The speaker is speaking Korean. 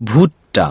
ভুট্টা